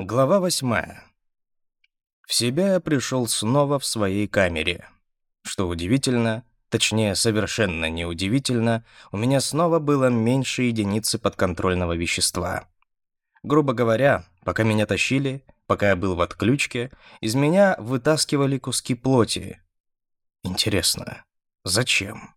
Глава восьмая. В себя я пришел снова в своей камере. Что удивительно, точнее, совершенно неудивительно, у меня снова было меньше единицы подконтрольного вещества. Грубо говоря, пока меня тащили, пока я был в отключке, из меня вытаскивали куски плоти. Интересно, зачем?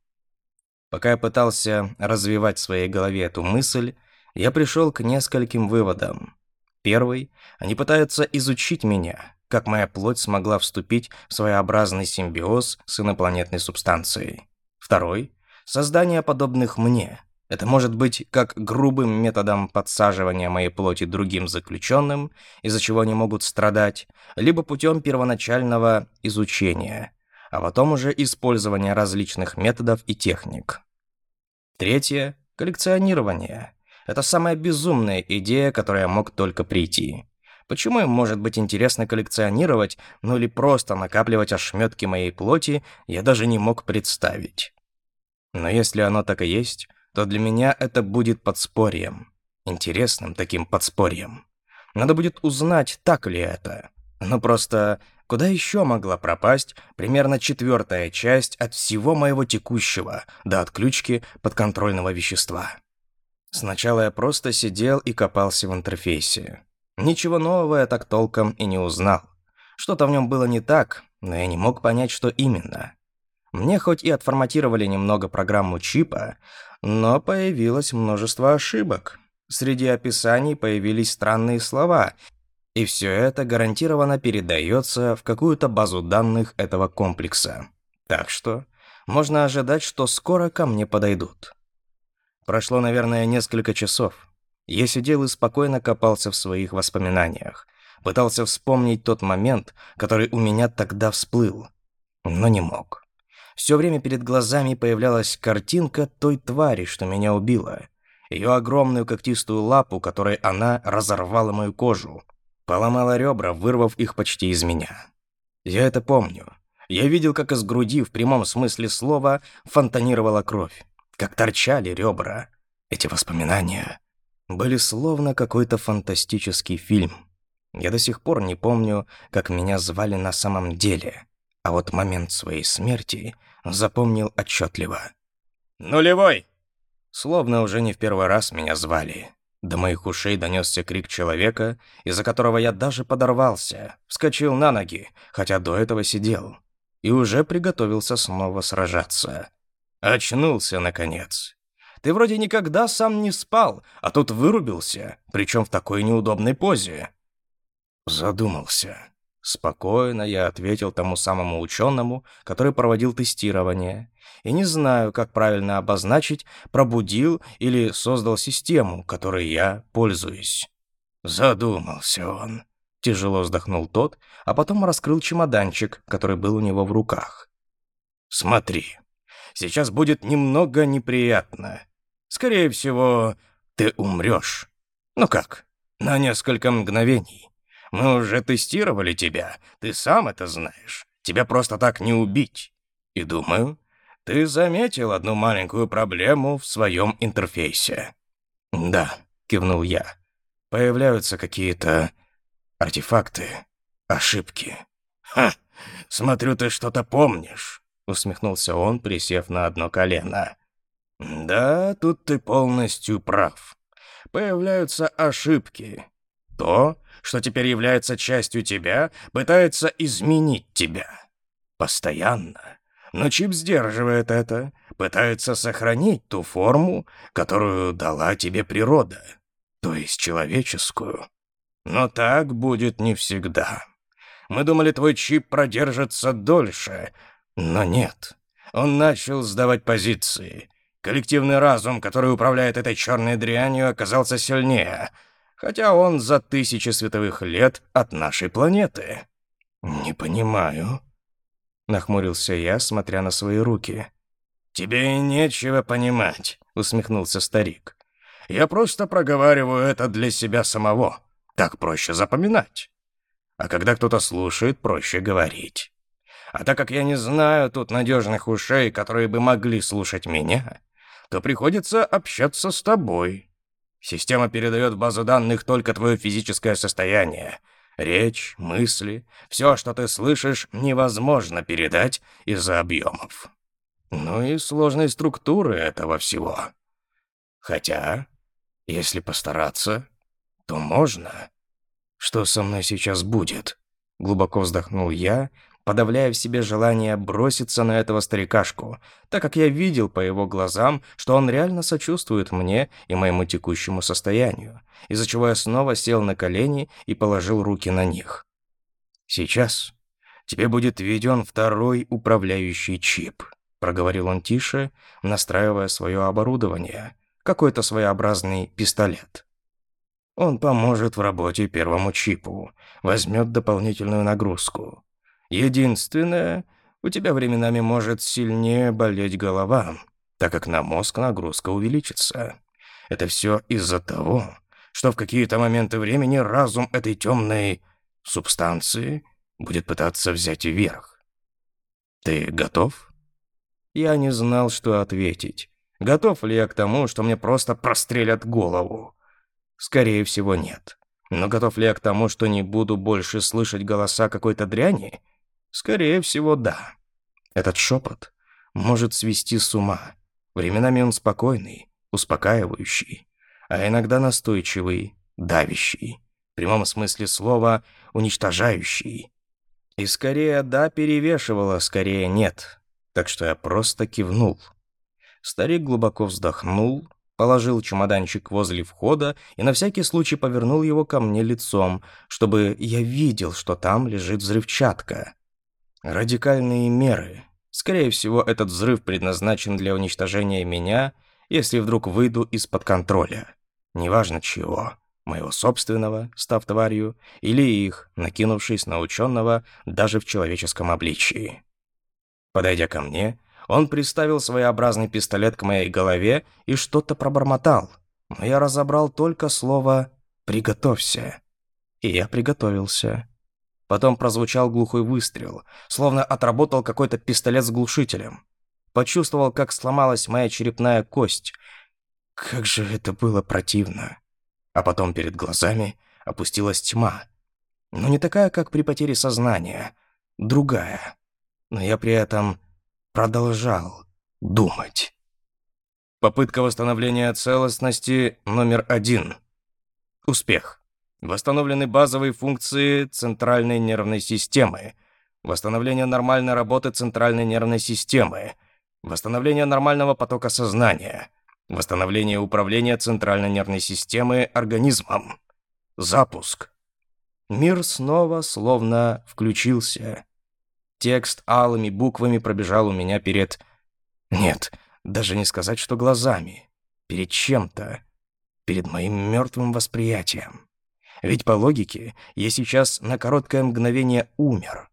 Пока я пытался развивать в своей голове эту мысль, я пришел к нескольким выводам. Первый, а они пытаются изучить меня, как моя плоть смогла вступить в своеобразный симбиоз с инопланетной субстанцией. Второй, создание подобных мне. Это может быть как грубым методом подсаживания моей плоти другим заключенным, из-за чего они могут страдать, либо путем первоначального изучения, а потом уже использования различных методов и техник. Третье – коллекционирование – это самая безумная идея, которая мог только прийти. Почему им может быть интересно коллекционировать, ну или просто накапливать ошметки моей плоти, я даже не мог представить. Но если оно так и есть, то для меня это будет подспорьем. Интересным таким подспорьем. Надо будет узнать, так ли это. Ну просто, куда еще могла пропасть примерно четвертая часть от всего моего текущего до отключки подконтрольного вещества? Сначала я просто сидел и копался в интерфейсе. Ничего нового я так толком и не узнал. Что-то в нем было не так, но я не мог понять, что именно. Мне хоть и отформатировали немного программу чипа, но появилось множество ошибок. Среди описаний появились странные слова, и все это гарантированно передается в какую-то базу данных этого комплекса. Так что можно ожидать, что скоро ко мне подойдут. Прошло, наверное, несколько часов. Я сидел и спокойно копался в своих воспоминаниях. Пытался вспомнить тот момент, который у меня тогда всплыл. Но не мог. Все время перед глазами появлялась картинка той твари, что меня убила. Ее огромную когтистую лапу, которой она разорвала мою кожу. Поломала ребра, вырвав их почти из меня. Я это помню. Я видел, как из груди в прямом смысле слова фонтанировала кровь как торчали ребра. Эти воспоминания были словно какой-то фантастический фильм. Я до сих пор не помню, как меня звали на самом деле, а вот момент своей смерти запомнил отчетливо. «Нулевой!» Словно уже не в первый раз меня звали. До моих ушей донесся крик человека, из-за которого я даже подорвался, вскочил на ноги, хотя до этого сидел, и уже приготовился снова сражаться. Очнулся, наконец. Ты вроде никогда сам не спал, а тут вырубился, причем в такой неудобной позе». «Задумался». Спокойно я ответил тому самому ученому, который проводил тестирование. И не знаю, как правильно обозначить, пробудил или создал систему, которой я пользуюсь. «Задумался он», — тяжело вздохнул тот, а потом раскрыл чемоданчик, который был у него в руках. «Смотри», Сейчас будет немного неприятно. Скорее всего, ты умрешь. Ну как, на несколько мгновений. Мы уже тестировали тебя, ты сам это знаешь. Тебя просто так не убить. И думаю, ты заметил одну маленькую проблему в своем интерфейсе. Да, кивнул я. Появляются какие-то артефакты, ошибки. Ха, смотрю, ты что-то помнишь усмехнулся он, присев на одно колено. Да, тут ты полностью прав. Появляются ошибки. То, что теперь является частью тебя, пытается изменить тебя. Постоянно. Но чип сдерживает это, пытается сохранить ту форму, которую дала тебе природа, то есть человеческую. Но так будет не всегда. Мы думали, твой чип продержится дольше, но нет. Он начал сдавать позиции. Коллективный разум, который управляет этой черной дрянью, оказался сильнее, хотя он за тысячи световых лет от нашей планеты. «Не понимаю», — нахмурился я, смотря на свои руки. «Тебе и нечего понимать», — усмехнулся старик. «Я просто проговариваю это для себя самого. Так проще запоминать. А когда кто-то слушает, проще говорить». А так как я не знаю тут надежных ушей, которые бы могли слушать меня, то приходится общаться с тобой. Система передает в базу данных только твое физическое состояние. Речь, мысли, все, что ты слышишь, невозможно передать из-за объемов. Ну и сложной структуры этого всего. Хотя, если постараться, то можно. Что со мной сейчас будет?» Глубоко вздохнул я, подавляя в себе желание броситься на этого старикашку, так как я видел по его глазам, что он реально сочувствует мне и моему текущему состоянию, из-за чего я снова сел на колени и положил руки на них. «Сейчас тебе будет введен второй управляющий чип», проговорил он тише, настраивая свое оборудование, какой-то своеобразный пистолет. Он поможет в работе первому чипу, возьмет дополнительную нагрузку. Единственное, у тебя временами может сильнее болеть голова, так как на мозг нагрузка увеличится. Это все из-за того, что в какие-то моменты времени разум этой темной субстанции будет пытаться взять вверх. Ты готов? Я не знал, что ответить. Готов ли я к тому, что мне просто прострелят голову? Скорее всего, нет. Но готов ли я к тому, что не буду больше слышать голоса какой-то дряни? Скорее всего, да. Этот шепот может свести с ума. Временами он спокойный, успокаивающий, а иногда настойчивый, давящий, в прямом смысле слова уничтожающий. И скорее «да» перевешивало, скорее «нет». Так что я просто кивнул. Старик глубоко вздохнул, положил чемоданчик возле входа и на всякий случай повернул его ко мне лицом, чтобы я видел, что там лежит взрывчатка. Радикальные меры. Скорее всего, этот взрыв предназначен для уничтожения меня, если вдруг выйду из-под контроля. Неважно чего. Моего собственного, став тварью, или их, накинувшись на ученого даже в человеческом обличии. Подойдя ко мне, он приставил своеобразный пистолет к моей голове и что-то пробормотал, но я разобрал только слово «приготовься». И я приготовился. Потом прозвучал глухой выстрел, словно отработал какой-то пистолет с глушителем. Почувствовал, как сломалась моя черепная кость. Как же это было противно. А потом перед глазами опустилась тьма. Но не такая, как при потере сознания. Другая. Но я при этом продолжал думать. Попытка восстановления целостности номер один. Успех. Восстановлены базовые функции центральной нервной системы. Восстановление нормальной работы центральной нервной системы. Восстановление нормального потока сознания. Восстановление управления центральной нервной системы организмом. Запуск. Мир снова словно включился. Текст алыми буквами пробежал у меня перед... Нет, даже не сказать, что глазами. Перед чем-то. Перед моим мертвым восприятием. Ведь по логике, я сейчас на короткое мгновение умер.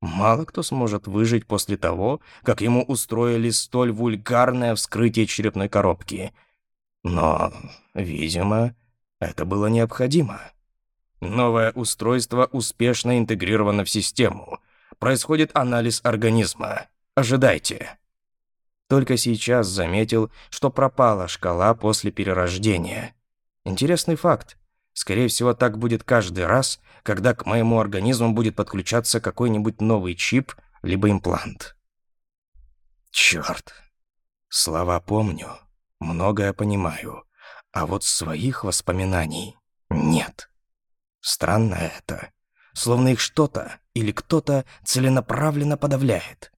Мало кто сможет выжить после того, как ему устроили столь вульгарное вскрытие черепной коробки. Но, видимо, это было необходимо. Новое устройство успешно интегрировано в систему. Происходит анализ организма. Ожидайте. Только сейчас заметил, что пропала шкала после перерождения. Интересный факт. Скорее всего, так будет каждый раз, когда к моему организму будет подключаться какой-нибудь новый чип, либо имплант. Черт. Слова помню, многое понимаю, а вот своих воспоминаний нет. Странно это. Словно их что-то или кто-то целенаправленно подавляет.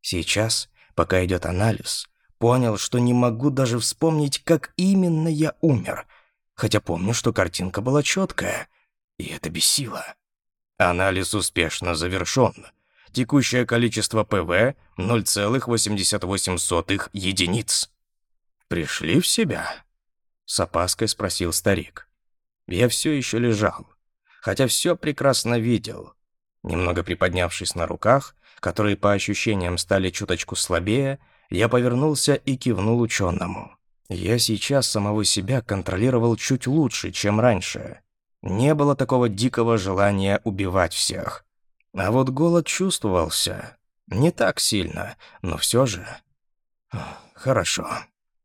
Сейчас, пока идет анализ, понял, что не могу даже вспомнить, как именно я умер, хотя помню, что картинка была четкая, и это бесило. Анализ успешно завершен. Текущее количество ПВ — 0,88 единиц. «Пришли в себя?» — с опаской спросил старик. Я все еще лежал, хотя все прекрасно видел. Немного приподнявшись на руках, которые по ощущениям стали чуточку слабее, я повернулся и кивнул ученому. Я сейчас самого себя контролировал чуть лучше, чем раньше. Не было такого дикого желания убивать всех. А вот голод чувствовался. Не так сильно, но все же... Хорошо.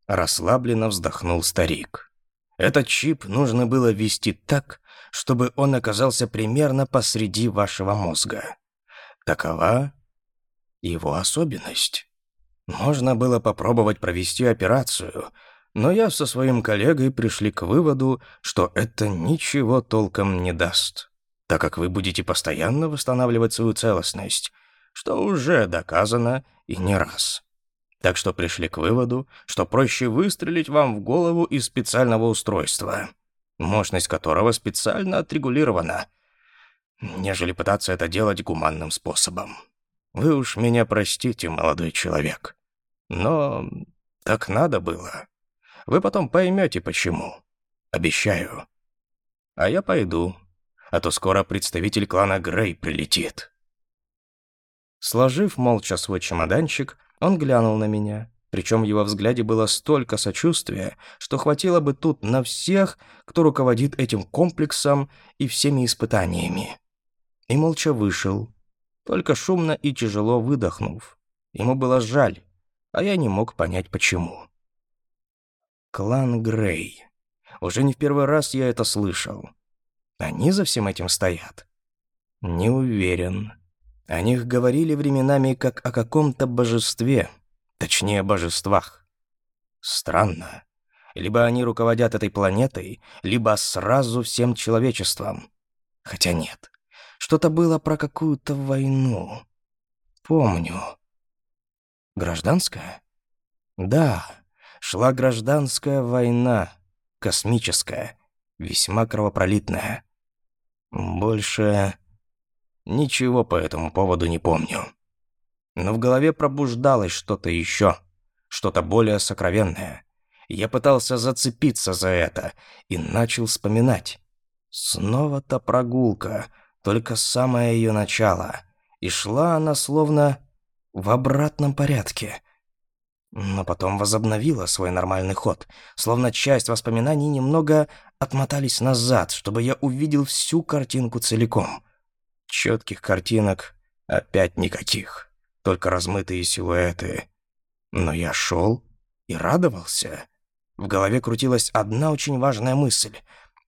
Расслабленно вздохнул старик. Этот чип нужно было ввести так, чтобы он оказался примерно посреди вашего мозга. Такова его особенность. Можно было попробовать провести операцию — но я со своим коллегой пришли к выводу, что это ничего толком не даст, так как вы будете постоянно восстанавливать свою целостность, что уже доказано и не раз. Так что пришли к выводу, что проще выстрелить вам в голову из специального устройства, мощность которого специально отрегулирована, нежели пытаться это делать гуманным способом. Вы уж меня простите, молодой человек, но так надо было. Вы потом поймете, почему. Обещаю. А я пойду, а то скоро представитель клана Грей прилетит». Сложив молча свой чемоданчик, он глянул на меня, причем в его взгляде было столько сочувствия, что хватило бы тут на всех, кто руководит этим комплексом и всеми испытаниями. И молча вышел, только шумно и тяжело выдохнув. Ему было жаль, а я не мог понять почему клан Грей. Уже не в первый раз я это слышал. Они за всем этим стоят? Не уверен. О них говорили временами как о каком-то божестве, точнее, божествах. Странно. Либо они руководят этой планетой, либо сразу всем человечеством. Хотя нет. Что-то было про какую-то войну. Помню. Гражданская? Да шла гражданская война, космическая, весьма кровопролитная. Больше ничего по этому поводу не помню. Но в голове пробуждалось что-то еще, что-то более сокровенное. Я пытался зацепиться за это и начал вспоминать. Снова та прогулка, только самое ее начало. И шла она словно в обратном порядке. Но потом возобновила свой нормальный ход, словно часть воспоминаний немного отмотались назад, чтобы я увидел всю картинку целиком. Четких картинок опять никаких, только размытые силуэты. Но я шел и радовался. В голове крутилась одна очень важная мысль.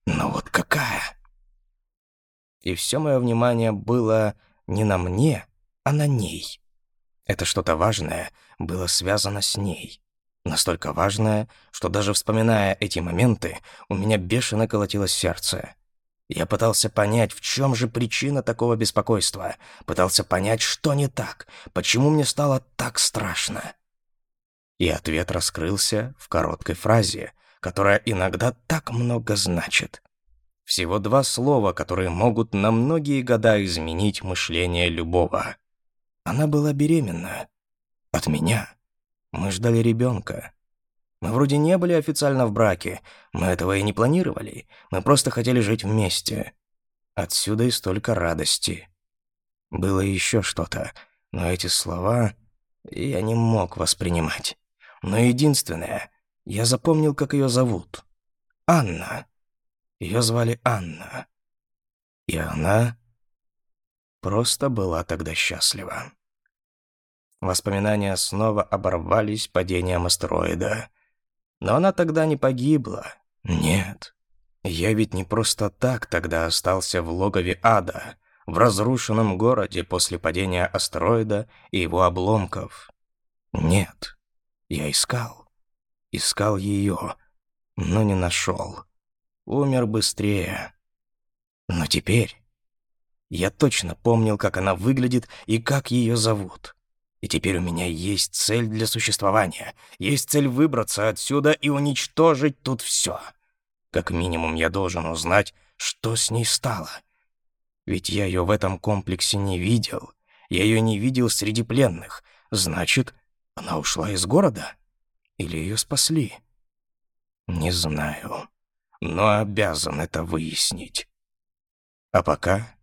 Но вот какая? И все мое внимание было не на мне, а на ней. Это что-то важное было связано с ней. Настолько важное, что даже вспоминая эти моменты, у меня бешено колотилось сердце. Я пытался понять, в чем же причина такого беспокойства, пытался понять, что не так, почему мне стало так страшно. И ответ раскрылся в короткой фразе, которая иногда так много значит. Всего два слова, которые могут на многие года изменить мышление любого — она была беременна. От меня. Мы ждали ребенка. Мы вроде не были официально в браке, мы этого и не планировали, мы просто хотели жить вместе. Отсюда и столько радости. Было еще что-то, но эти слова я не мог воспринимать. Но единственное, я запомнил, как ее зовут. Анна. Ее звали Анна. И она просто была тогда счастлива. Воспоминания снова оборвались падением астероида. Но она тогда не погибла. Нет. Я ведь не просто так тогда остался в логове ада, в разрушенном городе после падения астероида и его обломков. Нет. Я искал. Искал ее, но не нашел. Умер быстрее. Но теперь... Я точно помнил, как она выглядит и как ее зовут. И теперь у меня есть цель для существования, есть цель выбраться отсюда и уничтожить тут все. Как минимум я должен узнать, что с ней стало. Ведь я ее в этом комплексе не видел. Я ее не видел среди пленных. Значит, она ушла из города? Или ее спасли? Не знаю, но обязан это выяснить. А пока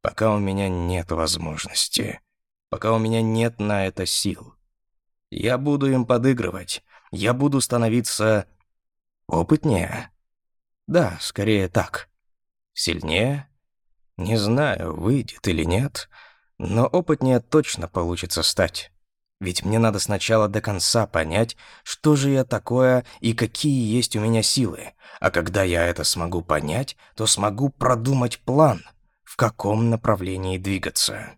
пока у меня нет возможности, пока у меня нет на это сил. Я буду им подыгрывать, я буду становиться опытнее. Да, скорее так. Сильнее? Не знаю, выйдет или нет, но опытнее точно получится стать. Ведь мне надо сначала до конца понять, что же я такое и какие есть у меня силы. А когда я это смогу понять, то смогу продумать план — в каком направлении двигаться.